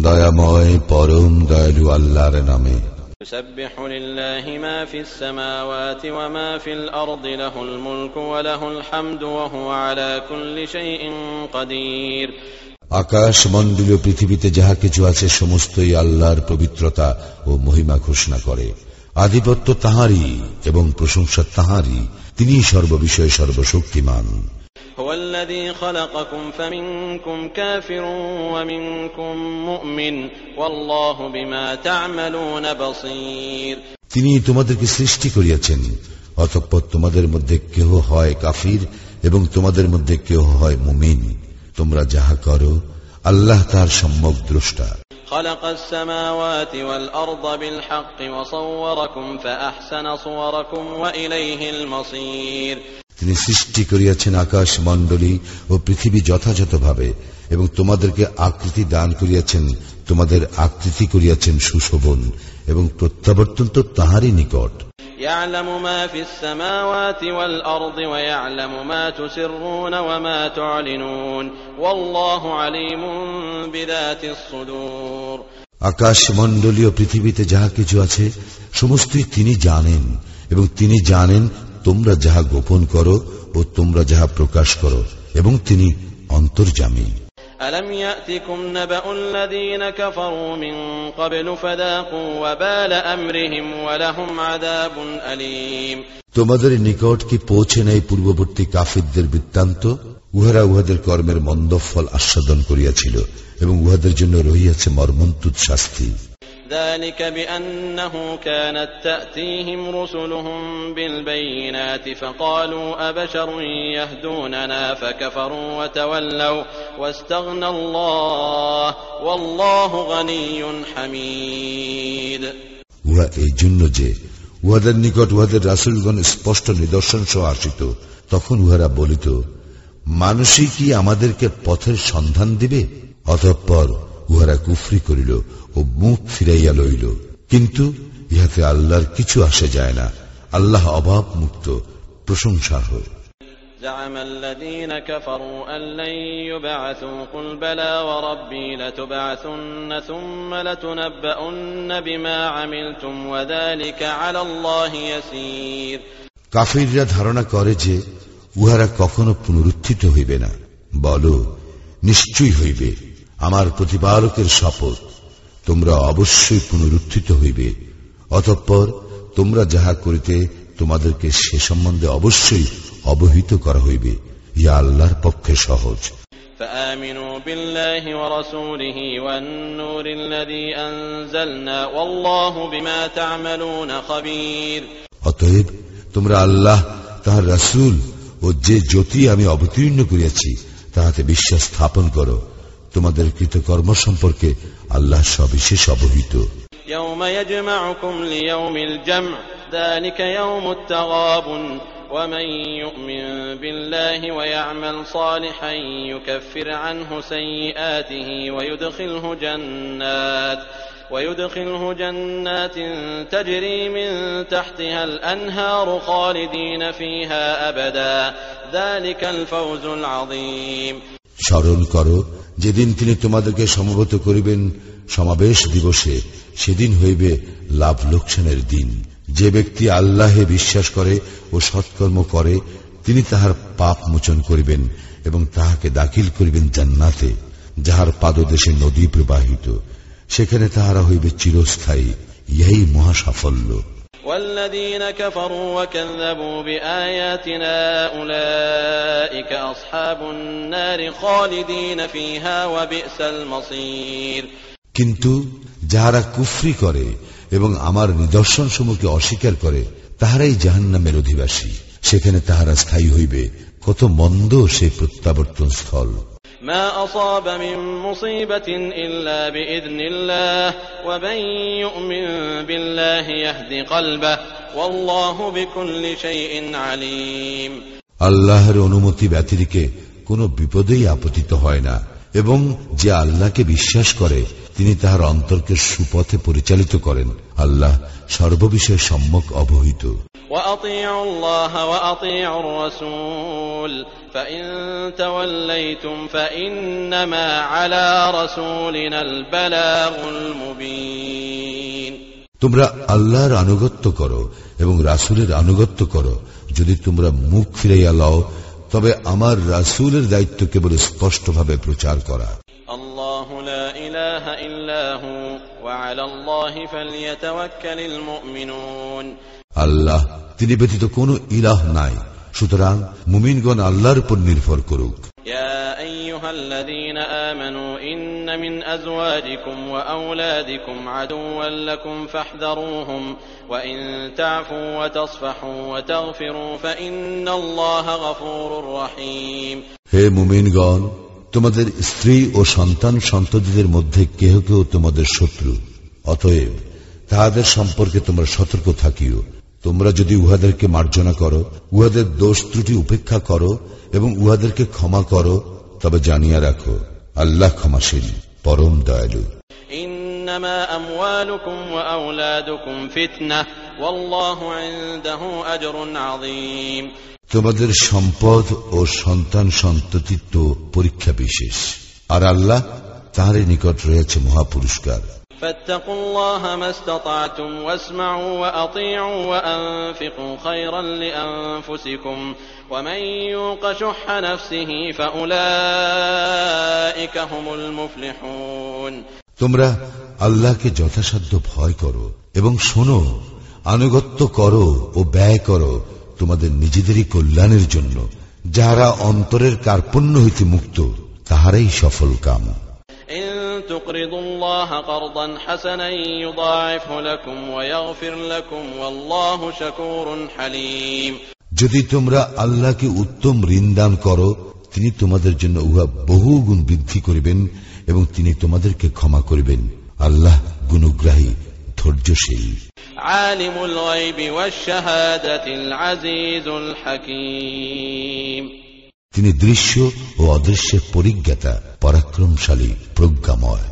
দয়াময় পরম দয়ালু আল্লাহর নামে يسبح لله ما في السماوات وما في الأرض له الملك وله الحمد وهو على كل شيء قدير আকাশ মণ্ডলীয় পৃথিবীতে যাহা কিছু আছে সমস্তই আল্লাহর পবিত্রতা ও মহিমা ঘোষণা করে আধিপত্য তাহারই এবং প্রশংসা তাহারই তিনি সর্ববিষয়ে সর্বশক্তিমান هو الذي خلقكم فمنكم كافر ومنكم مؤمن والله بما تعملون بصير তিনি তোমাদেরকে সৃষ্টি করিয়াছেন অতঃপর তোমাদের মধ্যে কেহ হয় কাফির এবং তোমাদের মধ্যে কেহ হয় মুমিন তোমরা যাহা করো আল্লাহ তার সম্যক দ্রষ্টা خلق السماوات والأرض بالحق وصوركم فأحسن صوركم وإليه المصير তিনি সৃষ্টি করিয়াছেন আকাশ মণ্ডলী ও পৃথিবী যথাযথভাবে এবং তোমাদেরকে আকৃতি দান করিয়াছেন তোমাদের আকৃতি করিয়াছেন সুশোভন এবং প্রত্যাবর্তন তো তাহারই নিকট। আকাশ মণ্ডলীয় পৃথিবীতে যাহা কিছু আছে সমস্তই তিনি জানেন এবং তিনি জানেন তোমরা যাহা গোপন করো ও তোমরা যাহা প্রকাশ করো এবং তিনি অন্তর্জামী ألم يأتكم نبأ الذين كفروا من قبل فذاقوا وبال أمرهم ولهم عذاب أليم তোমাদের নিকট কি পৌঁছে নাই পূর্ববর্তী কাফিরদের বৃত্তান্ত উহারা উহাদের কর্মের মন্দ ফল আস্বাদন করিয়াছিল এবং উহাদের জন্য রহিয়াছে মর্মন্তুদ শাস্তি ذلك بأنه كانت تأتيهم رسلهم بالبينات فقالوا أبشر يهدوننا فكفروا وتولوا واستغنى الله والله غني حميد উহা এই জন্য যে উহাদের নিকট উহাদের রাসুলগণ স্পষ্ট নিদর্শন সহ আসিত তখন উহারা বলিত মানুষই কি আমাদেরকে পথের সন্ধান দিবে অতঃপর উহারা কুফরি করিল ও মুখ ফিরাইয়া লইল কিন্তু ইহাতে আল্লাহর কিছু আসে যায় না আল্লাহ অভাব মুক্ত প্রশংসার্হ زعم الذين كفروا أن لن يبعثوا قل بلى وربي لتبعثن ثم لتنبؤن بما عملتم وذلك على الله يسير কাফিররা ধারণা করে যে উহারা কখনো পুনরুত্থিত হইবে না বল নিশ্চয়ই হইবে আমার প্রতিপালকের শপথ তোমরা অবশ্যই পুনরুত্থিত হইবে অতঃপর তোমরা যাহা করিতে তোমাদেরকে সে সম্বন্ধে অবশ্যই অবহিত করা হইবে ইয়া আল্লাহর পক্ষে সহজ فآمنوا بالله ورسوله والنور الذي أنزلنا والله بما تعملون خبير অতএব তোমরা আল্লাহ তাহার রাসূল ও যে জ্যোতি আমি অবতীর্ণ করিয়াছি তাহাতে বিশ্বাস স্থাপন করো তোমাদের কৃতকর্ম সম্পর্কে আল্লাহ সবিশেষ অবহিত يوم يجمعكم ليوم الجمع ذلك يوم التغابن ومن يؤمن بالله ويعمل صالحا يكفر عنه سيئاته ويدخله جنات ويدخله جنات تجري من تحتها الأنهار خالدين فيها أبدا ذلك الفوز العظيم স্মরণ করো যেদিন তিনি তোমাদেরকে সমবেত করিবেন, সমাবেশ দিবসে, সেদিন হইবে লাভ লোকসানের দিন। যে ব্যক্তি আল্লাহে বিশ্বাস করে ও সৎকর্ম করে, তিনি তাহার পাপ মোচন করিবেন এবং তাহাকে দাখিল করিবেন জান্নাতে, যাহার পাদদেশে নদী প্রবাহিত। সেখানে তাহারা হইবে চিরস্থায়ী, ইহাই মহা সাফল্য والذين كفروا وكذبوا بآياتنا أولئك أصحاب النار خالدين فيها وبئس المصير কিন্তু যাহারা কুফরি করে এবং আমার নিদর্শন সমূহকে অস্বীকার করে তাহারাই জাহান্নামের অধিবাসী সেখানে তাহারা স্থায়ী হইবে কত মন্দ সে প্রত্যাবর্তন স্থল ما أصاب من مصيبة إلا بإذن الله ومن يؤمن بالله يهد قلبه والله بكل شيء عليم আল্লাহর অনুমতি ব্যতিরিকে কোনো বিপদেই আপতিত হয় না এবং যে আল্লাহকে বিশ্বাস করে তিনি তাহার অন্তরকে সুপথে পরিচালিত করেন আল্লাহ সর্ববিষয়ে সম্যক অবহিত وأطيعوا الله وأطيعوا الرسول فإن توليتم فإنما على رسولنا البلاغ المبين তোমরা আল্লাহর আনুগত্য করো এবং রাসুলের আনুগত্য করো যদি তোমরা মুখ ফিরাইয়া লও তবে আমার রাসুলের দায়িত্ব কেবল স্পষ্টভাবে প্রচার করা الله আল্লাহ তিনি ব্যতীত কোন ইলাহ নাই। সুতরাং মুমিনগণ আল্লাহর উপর নির্ভর করুক। হে মুমিনগণ তোমাদের স্ত্রী ও সন্তান সন্ততিদের মধ্যে কেহ কেউ তোমাদের শত্রু। অতএব তাহাদের সম্পর্কে তোমরা সতর্ক থাকিও। তোমরা যদি উহাদেরকে মার্জনা করো উহাদের দোষ ত্রুটি উপেক্ষা করো এবং উহাদেরকে ক্ষমা করো তবে জানিয়া রাখো আল্লাহ ক্ষমাশীল পরম দয়ালু إنما أموالكم وأولادكم فتنة والله عنده أجر عظيم তোমাদের সম্পদ ও সন্তান সন্ততি তো পরীক্ষা বিশেষ আর আল্লাহ তাহার নিকট রয়েছে মহাপুরস্কার فاتقوا الله ما استطعتم واسمعوا وأطيعوا وأنفقوا خيرا لأنفسكم ومن يوق شح نفسه فأولئك هم المفلحون তোমরা আল্লাহকে যথাসাধ্য ভয় করো এবং শোনো আনুগত্য করো ও ব্যয় করো তোমাদের নিজেদেরই কল্যাণের জন্য যাহারা অন্তরের কার্পণ্য হইতে মুক্ত তাহারাই সফল কাম إن تقرضوا الله قرضا حسنا يضاعفه لكم ويغفر لكم والله شكور حليم যদি তোমরা আল্লাহকে উত্তম ঋণ দান করো তিনি তোমাদের জন্য উহা বহু গুণ বৃদ্ধি করিবেন এবং তিনি তোমাদেরকে ক্ষমা করিবেন আল্লাহ গুণগ্রাহী ধৈর্যশীল عالم الغيب والشهادة العزيز الحكيم তিনি দৃশ্য ও অদৃশ্যের পরিজ্ঞাতা পরাক্রমশালী প্রজ্ঞাময়।